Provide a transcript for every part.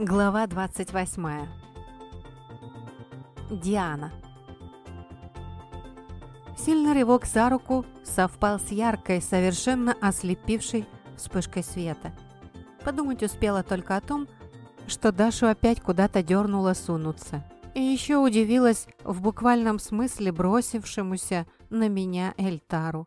Глава 28. Диана. Сильный рывок за руку совпал с яркой, совершенно ослепившей вспышкой света. Подумать успела только о том, что Дашу опять куда-то дернула сунуться. И еще удивилась в буквальном смысле бросившемуся на меня Эльтару.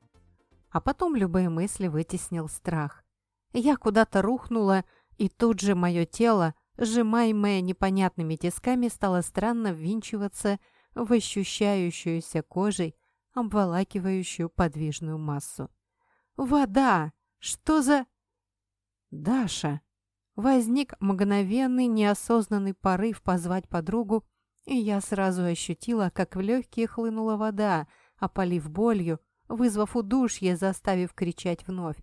А потом любые мысли вытеснил страх. Я куда-то рухнула, и тут же мое тело сжимаемая непонятными тисками, стала странно ввинчиваться в ощущающуюся кожей, обволакивающую подвижную массу. «Вода! Что за...» «Даша!» Возник мгновенный неосознанный порыв позвать подругу, и я сразу ощутила, как в легкие хлынула вода, опалив болью, вызвав удушье, заставив кричать вновь,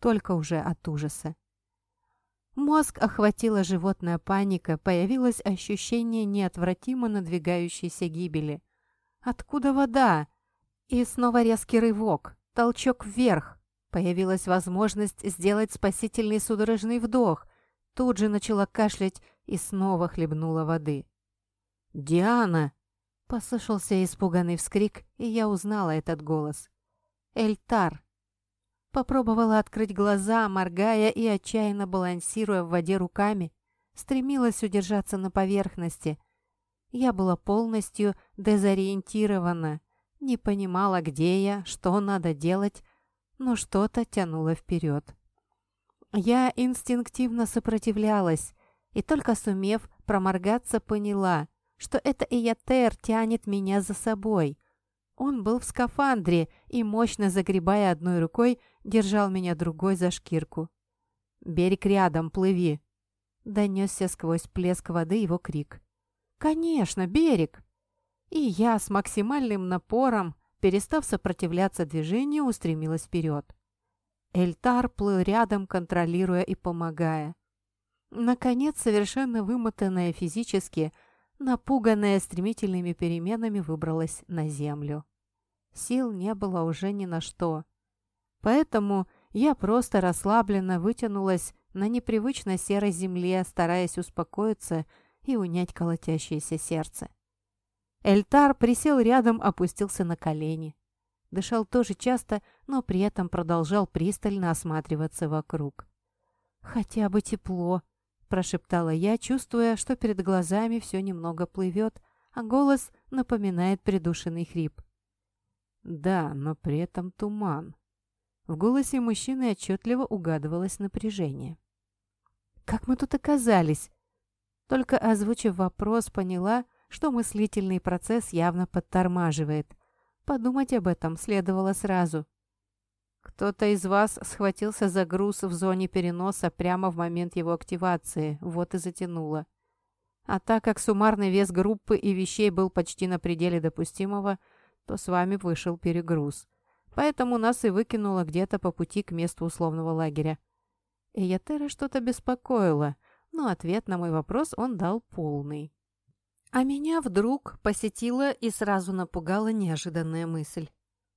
только уже от ужаса. Мозг охватила животная паника, появилось ощущение неотвратимо надвигающейся гибели. Откуда вода? И снова резкий рывок, толчок вверх. Появилась возможность сделать спасительный судорожный вдох. Тут же начала кашлять и снова хлебнула воды. «Диана!» — послышался испуганный вскрик, и я узнала этот голос. «Эльтар!» Попробовала открыть глаза, моргая и отчаянно балансируя в воде руками. Стремилась удержаться на поверхности. Я была полностью дезориентирована. Не понимала, где я, что надо делать, но что-то тянуло вперед. Я инстинктивно сопротивлялась, и только сумев проморгаться, поняла, что это Иятер тянет меня за собой. Он был в скафандре и, мощно загребая одной рукой, держал меня другой за шкирку. «Берег рядом, плыви!» Донесся сквозь плеск воды его крик. «Конечно, берег!» И я с максимальным напором, перестав сопротивляться движению, устремилась вперед. Эльтар плыл рядом, контролируя и помогая. Наконец, совершенно вымотанная физически, напуганная стремительными переменами, выбралась на землю. Сил не было уже ни на что. Поэтому я просто расслабленно вытянулась на непривычно серой земле, стараясь успокоиться и унять колотящееся сердце. Эльтар присел рядом, опустился на колени. Дышал тоже часто, но при этом продолжал пристально осматриваться вокруг. «Хотя бы тепло», – прошептала я, чувствуя, что перед глазами все немного плывет, а голос напоминает придушенный хрип. «Да, но при этом туман», в голосе мужчины отчетливо угадывалось напряжение. «Как мы тут оказались?» Только озвучив вопрос, поняла, что мыслительный процесс явно подтормаживает. Подумать об этом следовало сразу. Кто-то из вас схватился за груз в зоне переноса прямо в момент его активации, вот и затянуло. А так как суммарный вес группы и вещей был почти на пределе допустимого, то с вами вышел перегруз. Поэтому нас и выкинуло где-то по пути к месту условного лагеря. Эйятера что-то беспокоило, но ответ на мой вопрос он дал полный. А меня вдруг посетила и сразу напугала неожиданная мысль.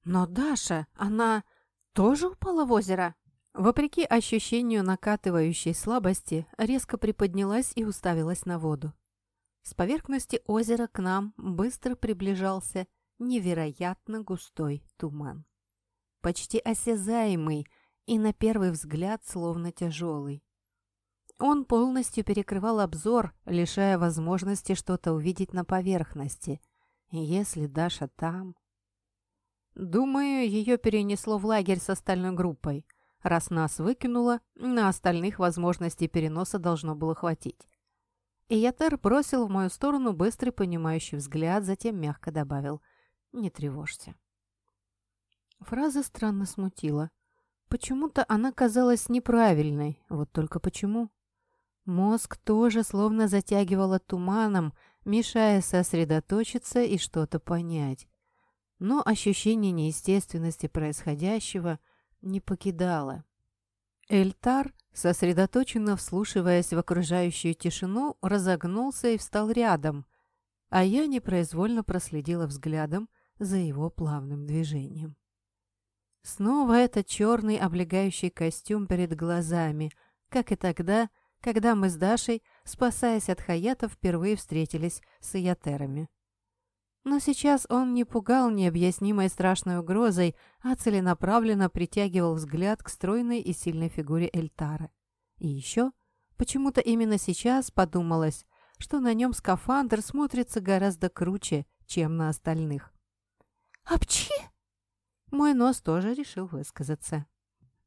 «Но Даша, она тоже упала в озеро?» Вопреки ощущению накатывающей слабости, резко приподнялась и уставилась на воду. С поверхности озера к нам быстро приближался невероятно густой туман почти осязаемый и на первый взгляд словно тяжелый. Он полностью перекрывал обзор, лишая возможности что-то увидеть на поверхности. Если Даша там... Думаю, ее перенесло в лагерь с остальной группой. Раз нас выкинуло, на остальных возможностей переноса должно было хватить. Иятер бросил в мою сторону быстрый понимающий взгляд, затем мягко добавил «Не тревожься». Фраза странно смутила. Почему-то она казалась неправильной. Вот только почему? Мозг тоже словно затягивало туманом, мешая сосредоточиться и что-то понять. Но ощущение неестественности происходящего не покидало. Эльтар, сосредоточенно вслушиваясь в окружающую тишину, разогнулся и встал рядом, а я непроизвольно проследила взглядом за его плавным движением. Снова этот черный облегающий костюм перед глазами, как и тогда, когда мы с Дашей, спасаясь от хаятов, впервые встретились с иятерами. Но сейчас он не пугал необъяснимой страшной угрозой, а целенаправленно притягивал взгляд к стройной и сильной фигуре Эльтара. И еще, почему-то именно сейчас подумалось, что на нем скафандр смотрится гораздо круче, чем на остальных. «Апчи!» Мой нос тоже решил высказаться.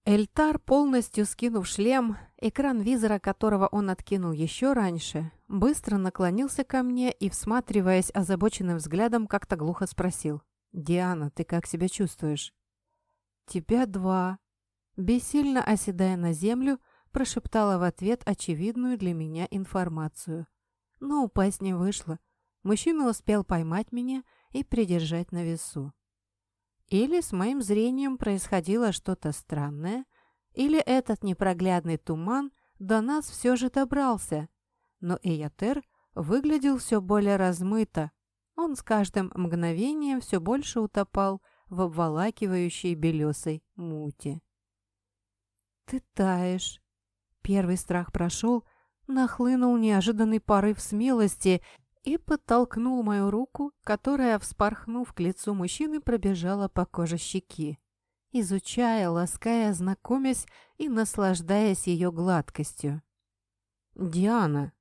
Эльтар, полностью скинув шлем, экран визора которого он откинул еще раньше, быстро наклонился ко мне и, всматриваясь озабоченным взглядом, как-то глухо спросил. «Диана, ты как себя чувствуешь?» «Тебя два». Бессильно оседая на землю, прошептала в ответ очевидную для меня информацию. Но упасть не вышло. Мужчина успел поймать меня и придержать на весу. Или с моим зрением происходило что-то странное, или этот непроглядный туман до нас все же добрался. Но Эйотер выглядел все более размыто. Он с каждым мгновением все больше утопал в обволакивающей белесой мути. «Ты таешь!» Первый страх прошел, нахлынул неожиданный порыв смелости, и подтолкнул мою руку, которая, вспорхнув к лицу мужчины, пробежала по коже щеки, изучая, лаская, знакомясь и наслаждаясь ее гладкостью. «Диана!»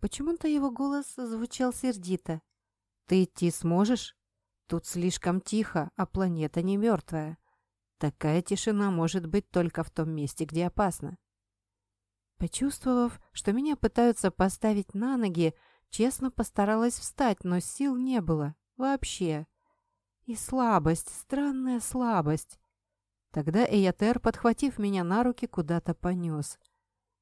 Почему-то его голос звучал сердито. «Ты идти сможешь? Тут слишком тихо, а планета не мертвая. Такая тишина может быть только в том месте, где опасно». Почувствовав, что меня пытаются поставить на ноги, Честно постаралась встать, но сил не было. Вообще. И слабость, странная слабость. Тогда Эйотер, подхватив меня на руки, куда-то понес.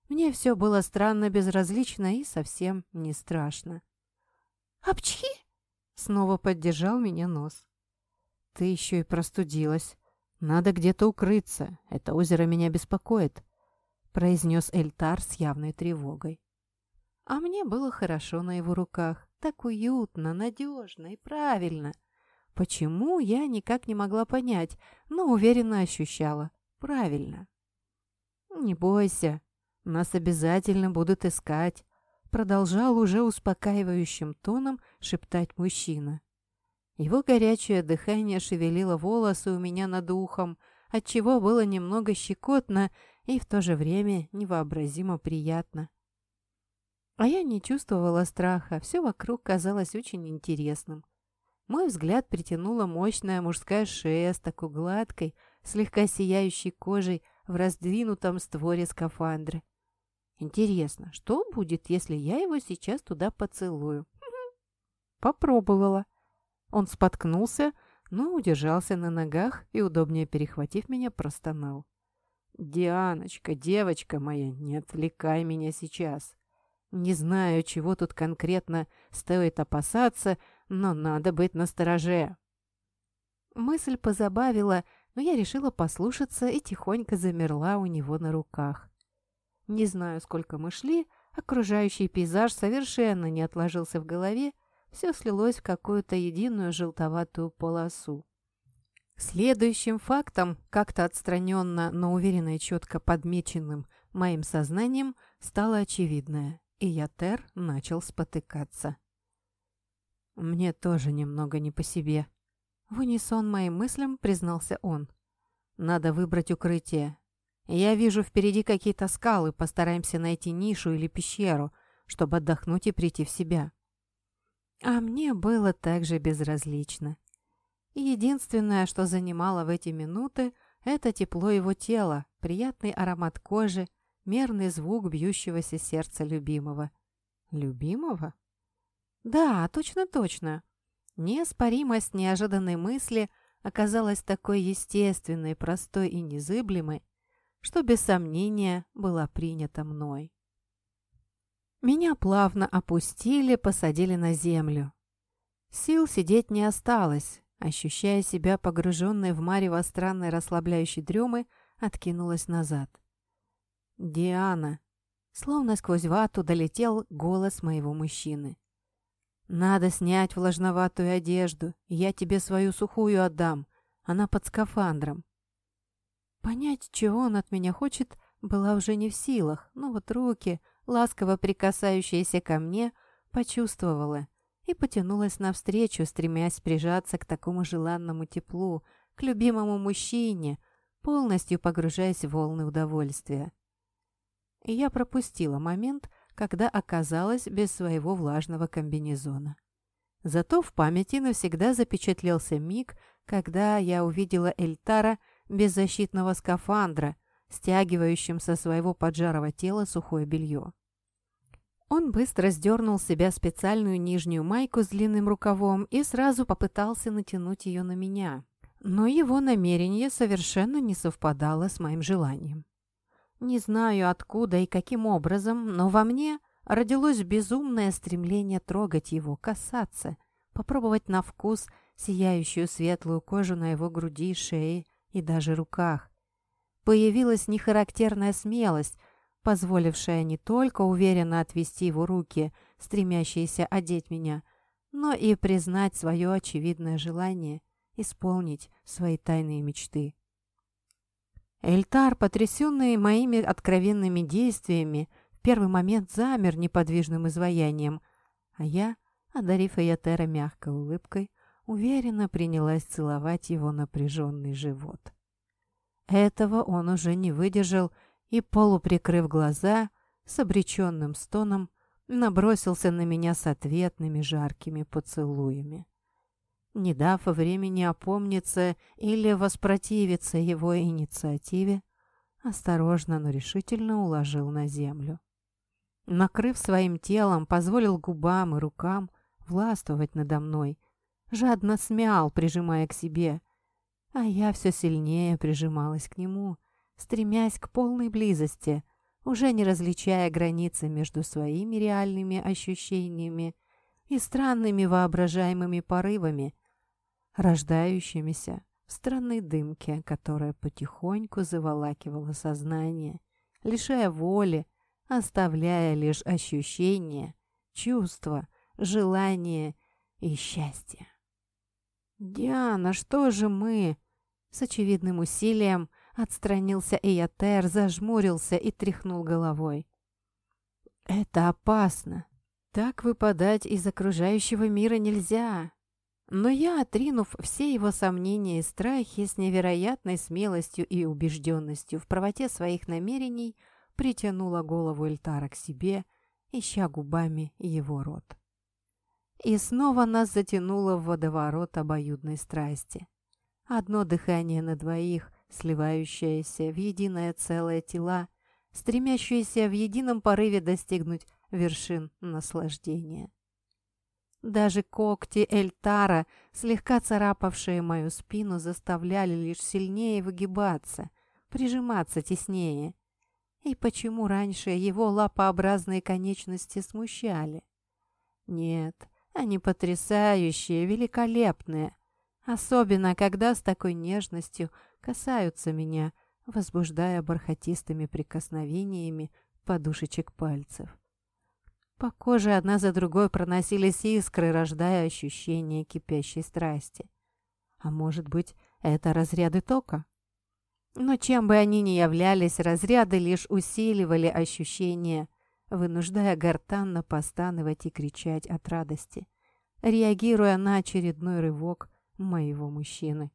Мне все было странно безразлично и совсем не страшно. «Апчхи!» — снова поддержал меня нос. «Ты еще и простудилась. Надо где-то укрыться. Это озеро меня беспокоит», — произнес Эльтар с явной тревогой. А мне было хорошо на его руках, так уютно, надежно и правильно. Почему, я никак не могла понять, но уверенно ощущала. Правильно. «Не бойся, нас обязательно будут искать», продолжал уже успокаивающим тоном шептать мужчина. Его горячее дыхание шевелило волосы у меня над ухом, отчего было немного щекотно и в то же время невообразимо приятно. А я не чувствовала страха, все вокруг казалось очень интересным. Мой взгляд притянула мощная мужская шея с такой гладкой, слегка сияющей кожей в раздвинутом створе скафандра. Интересно, что будет, если я его сейчас туда поцелую? Попробовала. Он споткнулся, но удержался на ногах и, удобнее перехватив меня, простонал. «Дианочка, девочка моя, не отвлекай меня сейчас. Не знаю, чего тут конкретно стоит опасаться, но надо быть настороже. Мысль позабавила, но я решила послушаться и тихонько замерла у него на руках. Не знаю, сколько мы шли, окружающий пейзаж совершенно не отложился в голове, все слилось в какую-то единую желтоватую полосу. Следующим фактом, как-то отстраненно, но уверенно и четко подмеченным моим сознанием, стало очевидное и Ятер начал спотыкаться. «Мне тоже немного не по себе», — в унисон моим мыслям признался он. «Надо выбрать укрытие. Я вижу впереди какие-то скалы, постараемся найти нишу или пещеру, чтобы отдохнуть и прийти в себя». А мне было также безразлично. Единственное, что занимало в эти минуты, это тепло его тела, приятный аромат кожи, мерный звук бьющегося сердца любимого. Любимого? Да, точно-точно. Неоспоримость неожиданной мысли оказалась такой естественной, простой и незыблемой, что без сомнения была принята мной. Меня плавно опустили, посадили на землю. Сил сидеть не осталось. Ощущая себя погруженной в марево странной расслабляющей дремы, откинулась назад. «Диана!» Словно сквозь вату долетел голос моего мужчины. «Надо снять влажноватую одежду, я тебе свою сухую отдам. Она под скафандром». Понять, чего он от меня хочет, была уже не в силах, но вот руки, ласково прикасающаяся ко мне, почувствовала и потянулась навстречу, стремясь прижаться к такому желанному теплу, к любимому мужчине, полностью погружаясь в волны удовольствия. И я пропустила момент, когда оказалась без своего влажного комбинезона. Зато в памяти навсегда запечатлелся миг, когда я увидела Эльтара без защитного скафандра, стягивающим со своего поджарого тела сухое белье. Он быстро сдернул с себя специальную нижнюю майку с длинным рукавом и сразу попытался натянуть ее на меня. Но его намерение совершенно не совпадало с моим желанием. Не знаю, откуда и каким образом, но во мне родилось безумное стремление трогать его, касаться, попробовать на вкус сияющую светлую кожу на его груди, шее и даже руках. Появилась нехарактерная смелость, позволившая не только уверенно отвести его руки, стремящиеся одеть меня, но и признать свое очевидное желание исполнить свои тайные мечты. Эльтар, потрясенный моими откровенными действиями, в первый момент замер неподвижным изваянием, а я, одарив Эйотера мягкой улыбкой, уверенно принялась целовать его напряженный живот. Этого он уже не выдержал и, полуприкрыв глаза, с обреченным стоном набросился на меня с ответными жаркими поцелуями. Не дав времени опомниться или воспротивиться его инициативе, осторожно, но решительно уложил на землю. Накрыв своим телом, позволил губам и рукам властвовать надо мной, жадно смял, прижимая к себе, а я все сильнее прижималась к нему, стремясь к полной близости, уже не различая границы между своими реальными ощущениями и странными воображаемыми порывами, рождающимися в странной дымке, которая потихоньку заволакивала сознание, лишая воли, оставляя лишь ощущения, чувства, желания и счастье. «Диана, что же мы?» С очевидным усилием отстранился Эйотер, зажмурился и тряхнул головой. «Это опасно. Так выпадать из окружающего мира нельзя. Но я, отринув все его сомнения и страхи, с невероятной смелостью и убежденностью в правоте своих намерений, притянула голову Эльтара к себе, ища губами его рот. И снова нас затянуло в водоворот обоюдной страсти. Одно дыхание на двоих, сливающееся в единое целое тела, стремящееся в едином порыве достигнуть вершин наслаждения. Даже когти Эльтара, слегка царапавшие мою спину, заставляли лишь сильнее выгибаться, прижиматься теснее. И почему раньше его лапообразные конечности смущали? Нет, они потрясающие, великолепные. Особенно, когда с такой нежностью касаются меня, возбуждая бархатистыми прикосновениями подушечек пальцев. По коже одна за другой проносились искры, рождая ощущение кипящей страсти. А может быть, это разряды тока? Но чем бы они ни являлись, разряды лишь усиливали ощущение, вынуждая гортанно постановать и кричать от радости, реагируя на очередной рывок моего мужчины.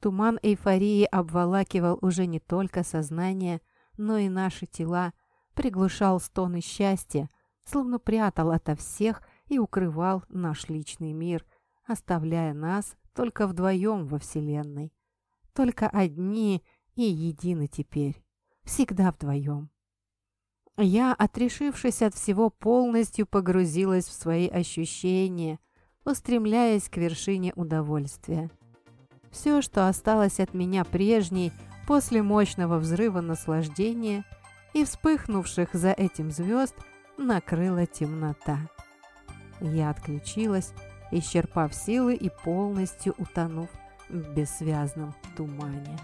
Туман эйфории обволакивал уже не только сознание, но и наши тела, приглушал стоны счастья, словно прятал ото всех и укрывал наш личный мир, оставляя нас только вдвоем во Вселенной. Только одни и едины теперь, всегда вдвоем. Я, отрешившись от всего, полностью погрузилась в свои ощущения, устремляясь к вершине удовольствия. Все, что осталось от меня прежней, после мощного взрыва наслаждения и вспыхнувших за этим звезд – накрыла темнота. Я отключилась, исчерпав силы и полностью утонув в бессвязном тумане.